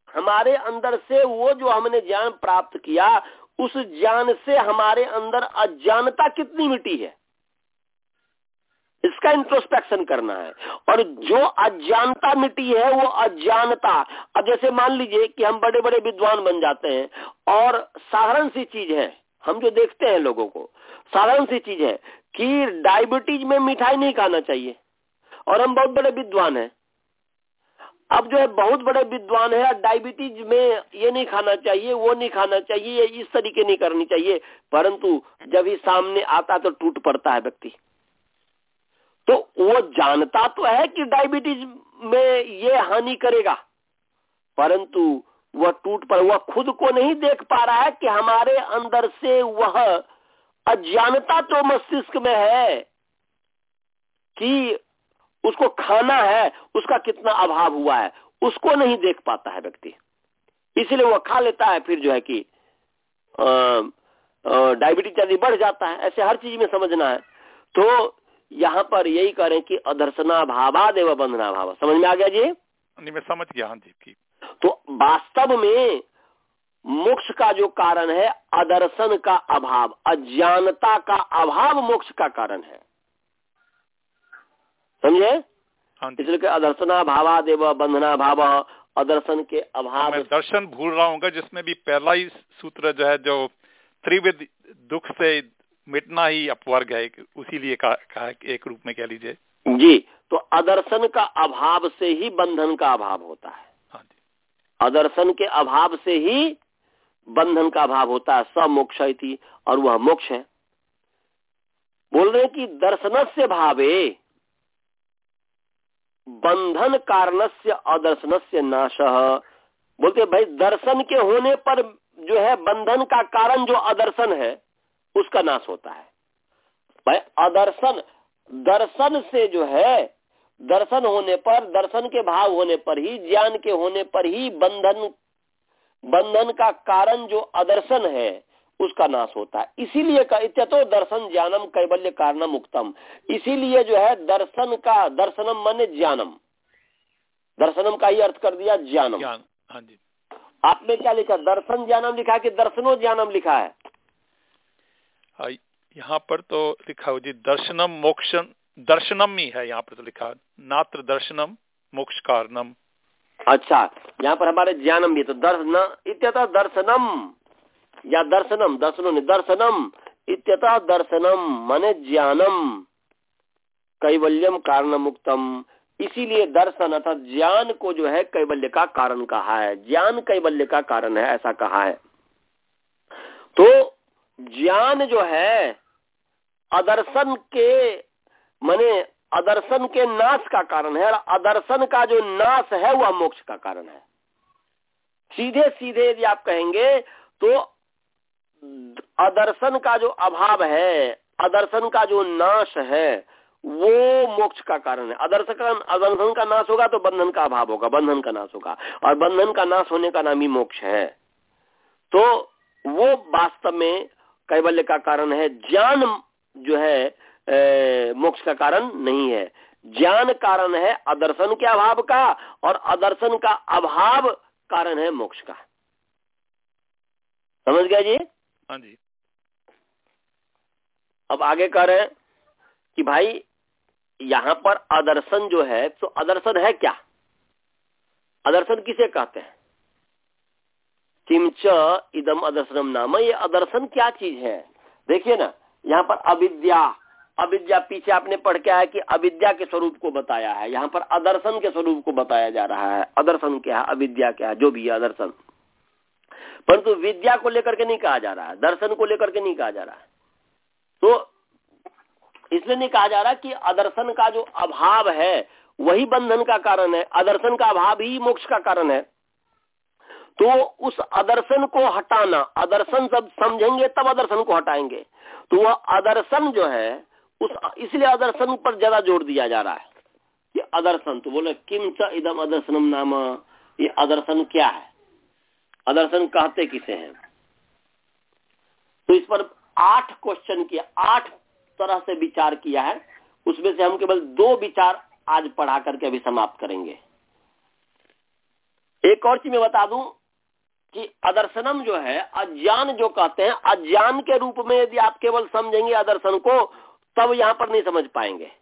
हमारे अंदर से वो जो हमने ज्ञान प्राप्त किया, उस ज्ञान से हमारे अंदर अज्ञानता कितनी मिटी है। इसका इंट्रोस्पेक्शन करना है। और जो अज्ञानता मिटी है, वो अज्ञानता। अब जैसे मान लीजिए कि हम बड़े बड़े विद्वान बन जाते हैं, और साधारण सी चीज़ है, हम जो देखते हैं लोगों को, साधारण सी चीज़ है कि डायबिटीज़ में मिठाई नहीं खाना चाहिए। और हम बहुत बड़े विद्वान हैं। अब जो है बहुत बड़े विद्वान है डायबिटीज़ में ये नहीं खाना चाहिए, वो नहीं खाना चाहिए इस तरीके नहीं करनी चाहिए। परंतु जब ही सामने आता तो टूट पड़ता है व्यक्ति। तो वो जानता तो है कि डायबिटीज़ में ये हानि करेगा, परंतु वह टूट पर, वह खुद को नहीं देख पा रहा है कि हमारे अंदर से वह अज्ञानता तो मस्तिष्क में है कि उसको खाना है, उसका कितना अभाव हुआ है, उसको नहीं देख पाता है व्यक्ति। इसलिए वह खा लेता है, फिर जो है कि डायबिटीज़ यदि बढ़ जाता है, ऐसे हर चीज़ में समझना है तो यहाँ पर यही करें कि अदर्शना भावा देव बंधना भाव। समझ में आ गया जी? नहीं मैं समझ गया हाँ जी तो वास्तव में मोक्ष का जो कारण है अदर्शन का अभाव अज्ञानता का अभाव मोक्ष का कारण है। समझे? हाँ इसलिए अदर्शना भावा देव बंधना भाव अदर्शन के अभाव। मैं दर्शन भूल रहा हूँ जिसमें भी पहला ही सूत्र जो है जो त्रिविध दुख से मिटना ही अपवर्ग है उसी लिए कहा एक रूप में कह लीजिए। जी तो अदर्शन का अभाव से ही बंधन का अभाव होता है। हाँ अदर्शन के अभाव से ही बंधन का अभाव होता है सब मोक्ष थी और वह मोक्ष है। बोल रहे कि दर्शन से भावे बंधन कारण से अदर्शन से नाश। बोलते भाई दर्शन के होने पर जो है बंधन का कारण जो अदर्शन है उसका नाश होता है। भाई अदर्शन दर्शन से जो है दर्शन होने पर दर्शन के भाव होने पर ही ज्ञान के होने पर ही बंधन बंधन का कारण जो अदर्शन है उसका नाश होता है। इसीलिए इत्यतो दर्शन ज्ञानम कैबल्य कारणम उक्तम। इसीलिए जो है दर्शन का दर्शनम मन ज्ञानम। दर्शनम का ही अर्थ कर दिया ज्ञानम। हाँ जी। आपने क्या लिखा? दर्शन ज्ञानम लिखा है कि दर्शनो ज्ञानम लिखा है? यहाँ पर तो लिखा हो, जी, दर्शनम मोक्ष दर्शनम ही है यहाँ पर तो लिखा। नात्र दर्शनम, मोक्ष कारणम। अच्छा यहाँ पर हमारे ज्ञानम भी तो दर्शन, इत्यतः दर्शनम, या दर्शनम, दर्शनों ने दर्शनम, इत्यतः दर्शनम, माने ज्ञानम, कैवल्यम कारण मुक्तम इसीलिए दर्शन अर्थात ज्ञान को जो है कैवल्य का कारण कहा है। ज्ञान कैवल्य का कारण है, ऐसा कहा है। तो ज्ञान जो है, अदर्शन के, माने अदर्शन के नाश का कारण है, और अदर्शन का जो नाश है, वह मोक्ष का कारण है। सीधे सीधे यदि आप कहेंगे तो अदर्शन का जो अभाव है, अदर्शन का जो नाश है, वो मोक्ष का कारण है। अदर्शन का अदर्शन का नाश होगा तो बंधन का अभाव होगा, बंधन का नाश होगा, और बंधन का नाश होने का नाम ही मोक्ष है। तो वो वास्तव में कैवल्य का कारण है ज्ञान जो है मोक्ष का कारण नहीं है। ज्ञान कारण है अदर्शन के अभाव का और अदर्शन का अभाव कारण है मोक्ष का। समझ गया जी? हाँ जी। अब आगे कह रहे हैं कि भाई यहाँ पर अदर्शन जो है तो अदर्शन है क्या? अदर्शन किसे कहते हैं? किमच इदम अदर्शनम नाम, ये अदर्शन क्या चीज़ है? देखिए ना, यहाँ पर अविद्या अविद्या पीछे आपने पढ़ क्या है कि अविद्या के स्वरूप को बताया है। यहाँ पर अदर्शन के स्वरूप को बताया जा रहा है। अदर्शन क्या है? अविद्या क्या है? जो भी है, अदर्शन। परंतु विद्या को लेकर के नहीं कहा जा रहा है। दर्शन को लेकर के नहीं कहा जा रहा है। तो इसलिए नहीं कहा जा रहा कि अदर्शन का जो अभाव है, वही बंधन का कारण है। अदर्शन का अभाव ही मोक्ष का कारण है। तो उस अदर्शन को हटाना, अदर्शन सब समझेंगे, तब अदर्शन को हटाएँगे। तो वह अदर्शन जो है, उस, इसलिए अदर्शन पर ज़्यादा ज़ोर दिया जा रहा है। कि अदर्शन तो बोले किम च इदम अदर्शनम नाम? ये अदर्शन क्या है? अदर्शन कहते किसे हैं? तो इस पर आठ क्वेश्चन किया, आठ तरह से विचार किया है। उसमें से हम केवल दो विचार आज पढ़ा करके अभी समाप्त करेंगे। एक और चीज़ मैं बता दूँ कि अदर्शनम जो है, अज्ञान जो कहते हैं, अज्ञान के रूप में यदि आप केवल समझेंगे अदर्शन को, तब यहाँ पर नहीं समझ पाएँगे।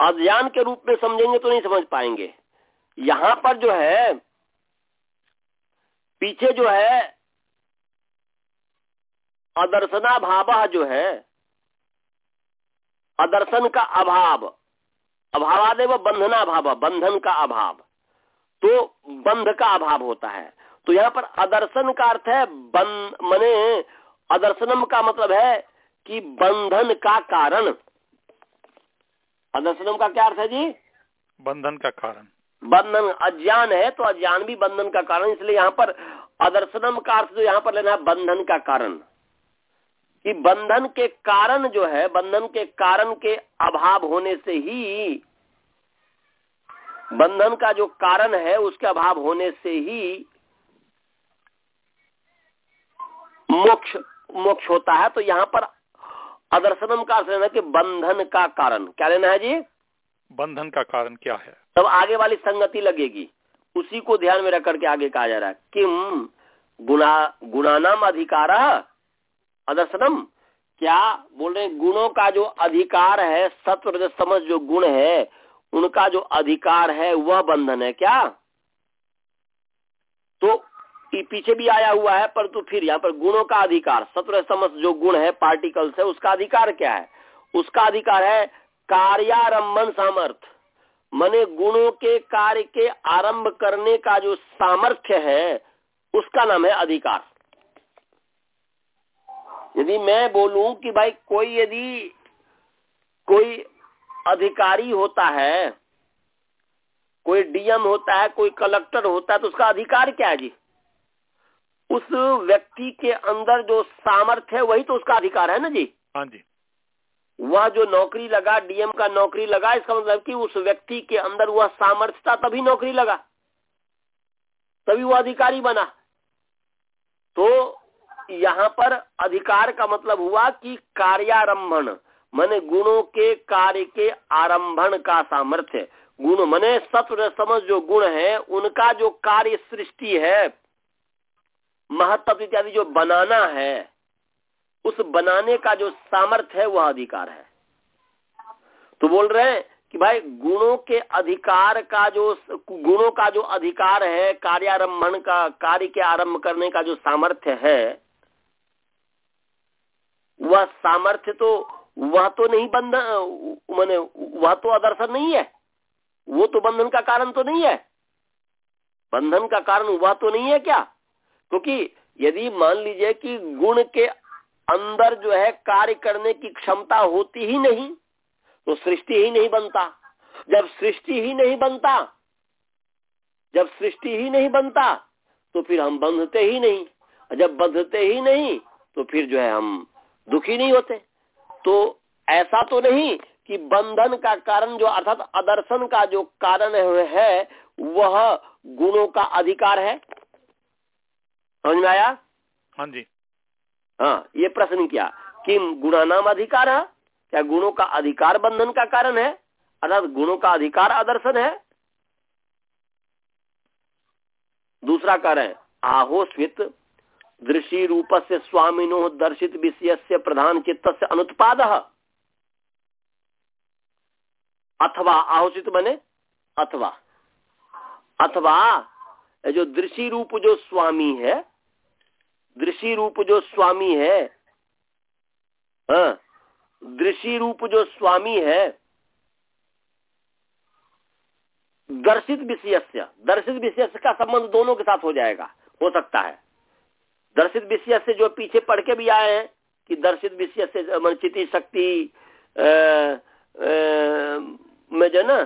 अज्ञान के रूप में समझेंगे तो नहीं समझ पाएँगे। यहाँ पर जो है, पीछे जो है अदर्शना भाव जो है, अदर्शन का अभाव, अभावादेव बंधना भाव बंधन का अभाव। तो बंध का अभाव होता है। तो यहाँ पर अदर्शन का अर्थ है बंध मने अदर्शनम का मतलब है कि बंधन का कारण। अदर्शनम का क्या अर्थ है जी? बंधन का कारण। बंधन अज्ञान है तो अज्ञान भी बंधन का कारण इसलिए यहाँ पर अदर्शनम का अर्थ जो यहाँ पर लेना है बंधन का कारण। कि बंधन के कारण जो है बंधन के कारण के अभाव होने से ही बंधन का जो कारण है उसके अभाव होने से ही मोक्ष मोक्ष होता है। तो यहाँ पर अदर्शनम का अर्थ लेना कि बंधन का कारण। क्या लेना है जी? बंधन का कारण क्या है? तब आगे वाली संगति लगेगी। उसी को ध्यान में रख करके आगे कहा जा रहा है। किम? गुणा गुणानाम अधिकार। अदर्शनम? क्या? बोल रहे गुणों का जो अधिकार है सत्व समझ जो गुण है उनका जो अधिकार है, वह बंधन है, क्या? तो पीछे भी आया हुआ है, पर तो फिर यहाँ पर गुणों का अधिकार सत्र समझ जो गुण है पार्टिकल्स है, उसका अधिकार क्या है? उसका अधिकार है कार्यारंभन सामर्थ। मने गुणों के कार्य के आरंभ करने का जो सामर्थ्य है, उसका नाम है अधिकार। यदि मैं बोलूँ कि भाई कोई यदि कोई अधिकारी होता है कोई डीएम होता है कोई कलेक्टर होता है तो उसका अधिकार क्या है जी? उस व्यक्ति के अंदर जो सामर्थ्य है वही तो उसका अधिकार है ना जी? हाँ जी। वह जो नौकरी लगा डीएम का नौकरी लगा इसका मतलब कि उस व्यक्ति के अंदर वह सामर्थ्यता तभी नौकरी लगा। तभी वह अधिकारी बना। तो यहाँ पर अधिकार का मतलब हुआ कि कार्यारंभन मने गुणों के कार्य के आरंभन का सामर्थ्य। गुण मने सत्व समझ जो गुण है, उनका जो कार्य सृष्टि है, महत्व इत्यादि जो बनाना है, उस बनाने का जो सामर्थ्य है, वह अधिकार है। तो बोल रहे हैं कि भाई, गुणों के अधिकार का जो गुणों का जो अधिकार है कार्यारंभन का, कार्य के आरंभ करने का जो सामर्थ्य है, वह सामर्थ्य तो वह तो नहीं बंधन, मैंने वह तो आदर्शन नहीं है। वो तो बंधन का कारण तो नहीं है। बंधन का कारण वह तो नहीं है क्या? क्योंकि यदि मान लीजिए कि गुण के अंदर जो है कार्य करने की क्षमता होती ही नहीं तो सृष्टि ही नहीं बनता। जब सृष्टि ही नहीं बनता, जब सृष्टि ही नहीं बनता तो फिर हम बंधते ही नहीं। जब बंधते ही नहीं तो फिर जो है हम दुखी नहीं होते। तो ऐसा तो नहीं कि बंधन का कारण जो अर्थात अदर्शन का जो कारण है वह गुणों का अधिकार है? समझ में आया? हाँ जी। हाँ ये प्रश्न किया किम गुणानाम अधिकार है? क्या गुणों का अधिकार बंधन का कारण है? अर्थात गुणों का अधिकार आदर्शन है? दूसरा कारण आहो स्वित दृषि रूप से स्वामिनो दर्शित विषय से प्रधान चित्त से अनुत्पाद। अथवा आहोषित बने? अथवा। अथवा जो दृषि रूप जो स्वामी है दृषि रूप जो स्वामी है हाँ, दृषि रूप जो स्वामी है दर्शित विषय दर्शित विषय का संबंध दोनों के साथ हो जाएगा हो सकता है। दर्शित विषय से जो पीछे पढ़ के भी आए हैं कि दर्शित विषय से चिति शक्ति में जो ना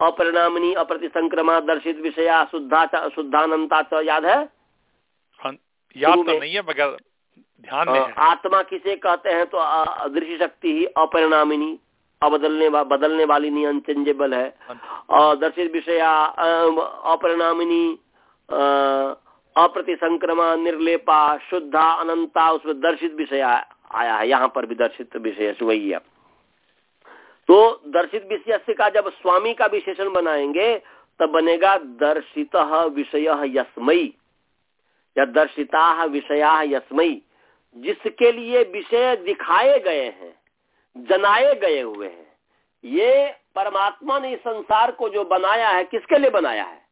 अपरिणामनी अप्रतिसंक्रमा दर्शित विषया शुद्धा शुद्धानंता च याद है? हाँ, याद तो नहीं है मगर ध्यान में है। आत्मा किसे कहते हैं तो दृश्य शक्ति ही अपरिणामिनी अबदलने वा, बदलने वाली नहीं अनचेंजेबल है। और दर्शित विषया अपरिणामिनी अप्रतिसंक्रमा निर्लेपा शुद्धा, अनंता, उसमें दर्शित विषय आया है। यहाँ पर भी दर्शित विषय वही है। तो दर्शित विषय का जब स्वामी का विशेषण बनाएँगे, तब बनेगा दर्शित विषय यस्मयी या दर्शिता विषया यस्मयी जिसके लिए विषय दिखाए गए हैं, जनाए गए हुए हैं। ये परमात्मा ने इस संसार को जो बनाया है, किसके लिए बनाया है?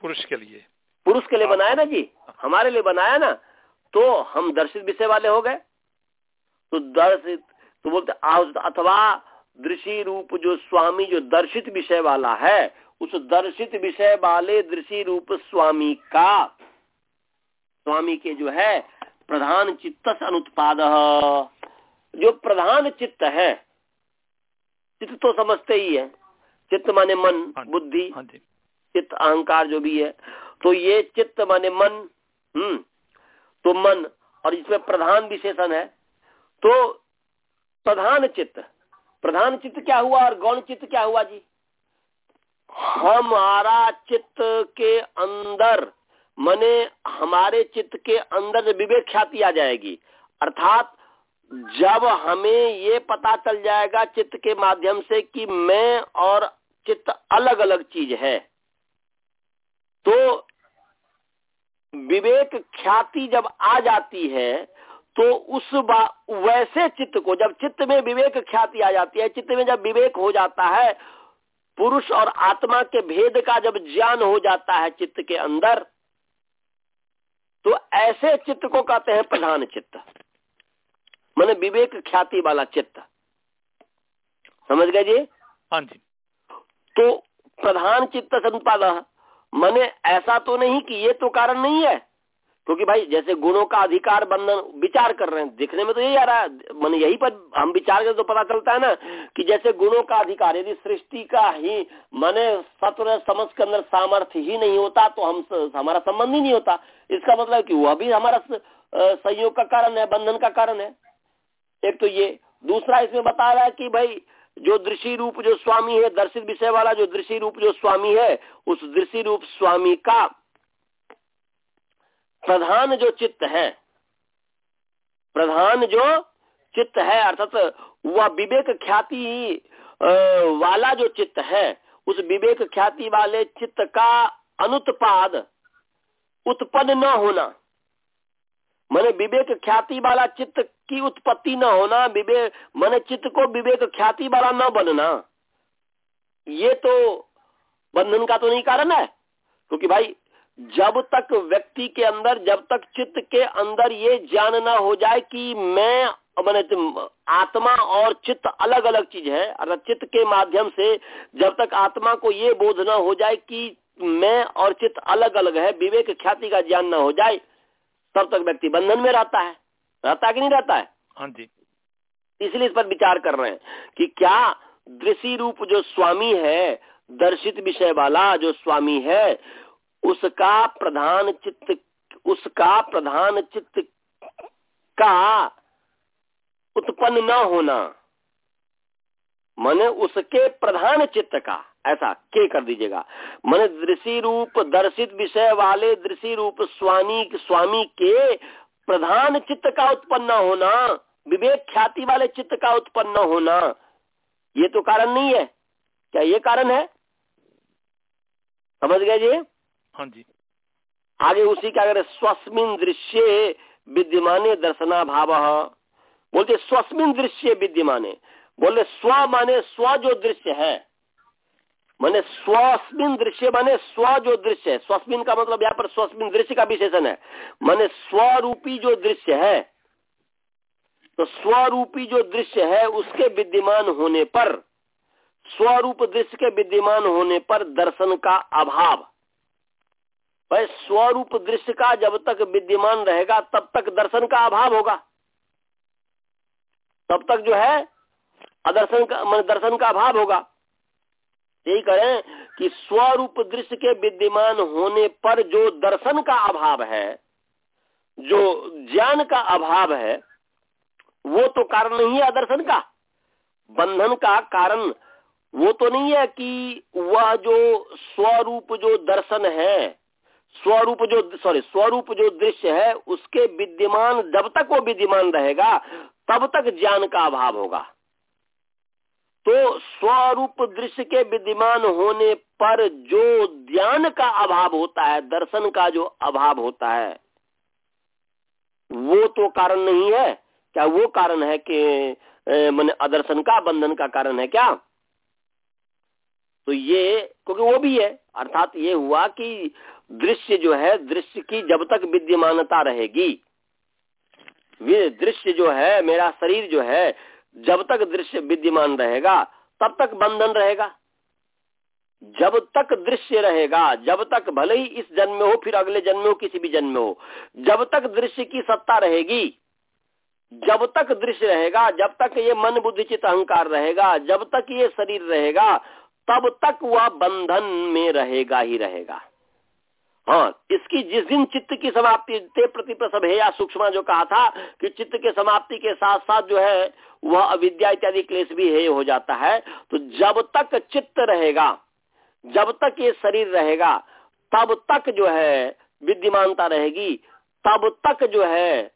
पुरुष के लिए। पुरुष के लिए बनाया ना जी हमारे लिए बनाया ना तो हम दर्शित विषय वाले हो गए। तो दर्शित तो बोलते अथवा दृषि रूप जो स्वामी जो दर्शित विषय वाला है उस दर्शित विषय वाले दृषि रूप स्वामी का स्वामी के जो है प्रधान चित्त अनुत्पाद जो प्रधान चित्त है चित्त तो समझते ही है। चित्त माने मन हाँ बुद्धि हाँ चित्त अहंकार जो भी है तो ये चित्त माने मन हम्म तो मन, और इसमें प्रधान विशेषण है। तो प्रधान चित्त प्रधान चित्त क्या हुआ और गौण चित्त क्या हुआ जी? हमारा चित्त के अंदर, मने हमारे चित्त के अंदर विवेक ख्याति आ जाएगी। अर्थात, जब हमें ये पता चल जाएगा चित्त के माध्यम से कि मैं और चित्त अलग अलग चीज़ है तो विवेक ख्याति जब आ जाती है तो उस वैसे चित्त को जब चित्त में विवेक ख्याति आ जाती है चित्त में जब विवेक हो जाता है पुरुष और आत्मा के भेद का जब ज्ञान हो जाता है चित्त के अंदर तो ऐसे चित्त को कहते हैं प्रधान चित्त। मैंने विवेक ख्याति वाला चित्त। समझ गए जी? हाँ जी। तो प्रधान चित्त संपाद मैंने ऐसा तो नहीं कि ये तो कारण नहीं है। क्योंकि भाई, जैसे गुणों का अधिकार बंधन विचार कर रहे हैं, दिखने में तो यही आ रहा है। मैंने यही पर हम विचार करें तो पता चलता है ना कि जैसे गुणों का अधिकार, यदि सृष्टि का ही, मैंने सत्व समझ के अंदर सामर्थ्य ही नहीं होता तो हम हमारा संबंध ही नहीं होता। इसका मतलब कि वह भी हमारा सहयोग का कारण है, बंधन का कारण है। एक तो ये। दूसरा इसमें बता रहा है कि भाई जो दृषि रूप जो स्वामी है, दर्शित विषय वाला जो दृषि रूप जो स्वामी है, उस दृषि रूप स्वामी का प्रधान जो चित्त है, प्रधान जो चित्त है, अर्थात वह विवेक ख्याति वाला जो चित्त है, उस विवेक ख्याति वाले चित्त का अनुत्पाद, उत्पन्न न होना। मैंने विवेक ख्याति वाला चित्त की उत्पत्ति न होना विवेक मैंने चित्त को विवेक ख्याति वाला न बनना, ये तो बंधन का तो नहीं कारण है। क्योंकि भाई, जब तक व्यक्ति के अंदर, जब तक चित्त के अंदर ये ज्ञान ना हो जाए कि मैं, मैंने आत्मा और चित्त अलग अलग चीज़ है, अर्थात चित्त के माध्यम से जब तक आत्मा को ये बोध न हो जाए कि मैं और चित्त अलग अलग है, विवेक ख्याति का ज्ञान न हो जाए, तब तक व्यक्ति बंधन में रहता है। रहता है कि नहीं रहता है? हाँ जी। इसलिए इस पर विचार कर रहे हैं कि क्या दृषि रूप जो स्वामी है दर्शित विषय वाला जो स्वामी है उसका प्रधान चित्त उसका प्रधान चित्त का उत्पन्न न होना माने उसके प्रधान चित्त का ऐसा के कर दीजिएगा। माने दृषि रूप दर्शित विषय वाले दृषि रूप स्वामी स्वामी के प्रधान चित्त का उत्पन्न होना विवेक ख्याति वाले चित्त का उत्पन्न होना ये तो कारण नहीं है। क्या ये कारण है? समझ गए जी? हाँ जी। आगे उसी का अगर स्वस्मिन दृश्य विद्यमाने दर्शना भाव बोलते स्वस्मिन दृश्य विद्यमाने बोले स्व माने स्व जो दृश्य है। माने स्वस्मिन दृश्य, माने स्व जो दृश्य है स्वस्मिन का मतलब यहाँ पर स्वस्मिन दृश्य का विशेषण है। माने स्वरूपी जो दृश्य है तो स्वरूपी जो दृश्य है, उसके विद्यमान होने पर, स्वरूप दृश्य के विद्यमान होने पर दर्शन का अभाव। भाई, स्वरूप दृश्य का जब तक विद्यमान रहेगा, तब तक दर्शन का अभाव होगा। तब तक जो है, अदर्शन का, मन दर्शन का अभाव होगा। यही करें कि स्वरूप दृश्य के विद्यमान होने पर जो दर्शन का अभाव है, जो ज्ञान का अभाव है, वो तो कारण नहीं है दर्शन का। बंधन का कारण वो तो नहीं है कि वह जो स्वरूप जो दर्शन है, स्वरूप जो सॉरी स्वरूप जो दृश्य है, उसके विद्यमान, जब तक वो विद्यमान रहेगा, तब तक ज्ञान का अभाव होगा। तो स्वरूप दृश्य के विद्यमान होने पर जो ज्ञान का अभाव होता है, दर्शन का जो अभाव होता है, वो तो कारण नहीं है। क्या वो कारण है कि मैंने अदर्शन का, बंधन का कारण है क्या? तो ये, क्योंकि वो भी है, अर्थात ये हुआ कि दृश्य जो है, दृश्य की जब तक विद्यमानता रहेगी दृश्य जो है, मेरा शरीर जो है जब तक दृश्य विद्यमान रहेगा, तब तक बंधन रहेगा। जब तक दृश्य रहेगा, जब तक भले ही इस जन्म में हो, फिर अगले जन्म में हो, किसी भी जन्म में हो, जब तक दृश्य की सत्ता रहेगी, जब तक दृश्य रहेगा, जब तक ये मन, बुद्धि चित अहंकार रहेगा, जब तक ये शरीर रहेगा, तब तक वह बंधन में रहेगा ही रहेगा। हाँ इसकी जिस दिन चित्त की समाप्ति ते प्रति प्रसभ है, या सूक्ष्म जो कहा था कि चित्त के समाप्ति के साथ साथ जो है, वह अविद्या इत्यादि क्लेश भी है, हो जाता है। तो जब तक चित्त रहेगा, जब तक ये शरीर रहेगा, तब तक जो है, विद्यमानता रहेगी, तब तक जो है,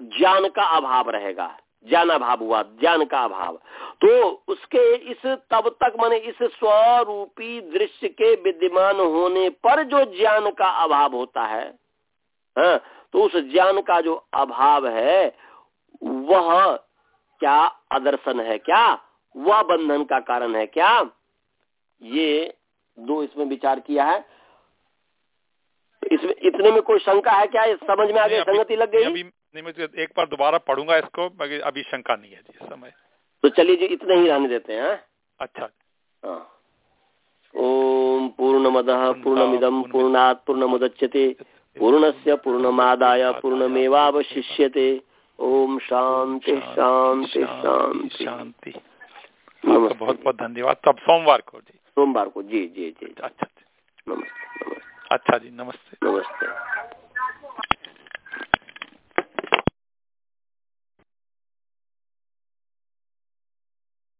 ज्ञान का अभाव रहेगा। ज्ञान अभाव हुआ ज्ञान का अभाव तो उसके इस तब तक माने इस स्वरूपी दृश्य के विद्यमान होने पर जो ज्ञान का अभाव होता है हाँ, तो उस ज्ञान का जो अभाव है वह क्या आदर्शन है क्या? वह बंधन का कारण है क्या? ये दो इसमें विचार किया है। इसमें इतने में कोई शंका है क्या? समझ में आ गया संगति लग गई? नहीं मैं एक बार दोबारा पढ़ूँगा इसको अभी शंका नहीं है जी इस समय। तो चलिए जी इतने ही रहने देते हैं हाँ? अच्छा। हाँ। ओम पूर्णमद पूर्णमिदम पूर्णात पूर्णमुदच्यते पूर्णस्य पूर्णमादाय पूर्णमेवावशिष्यते। ओम शांति शांति शांति शांति बहुत बहुत धन्यवाद। तब सोमवार को जी। सोमवार को जी जी जी। अच्छा। नमस्ते नमस्ते। अच्छा जी नमस्ते। नमस्ते।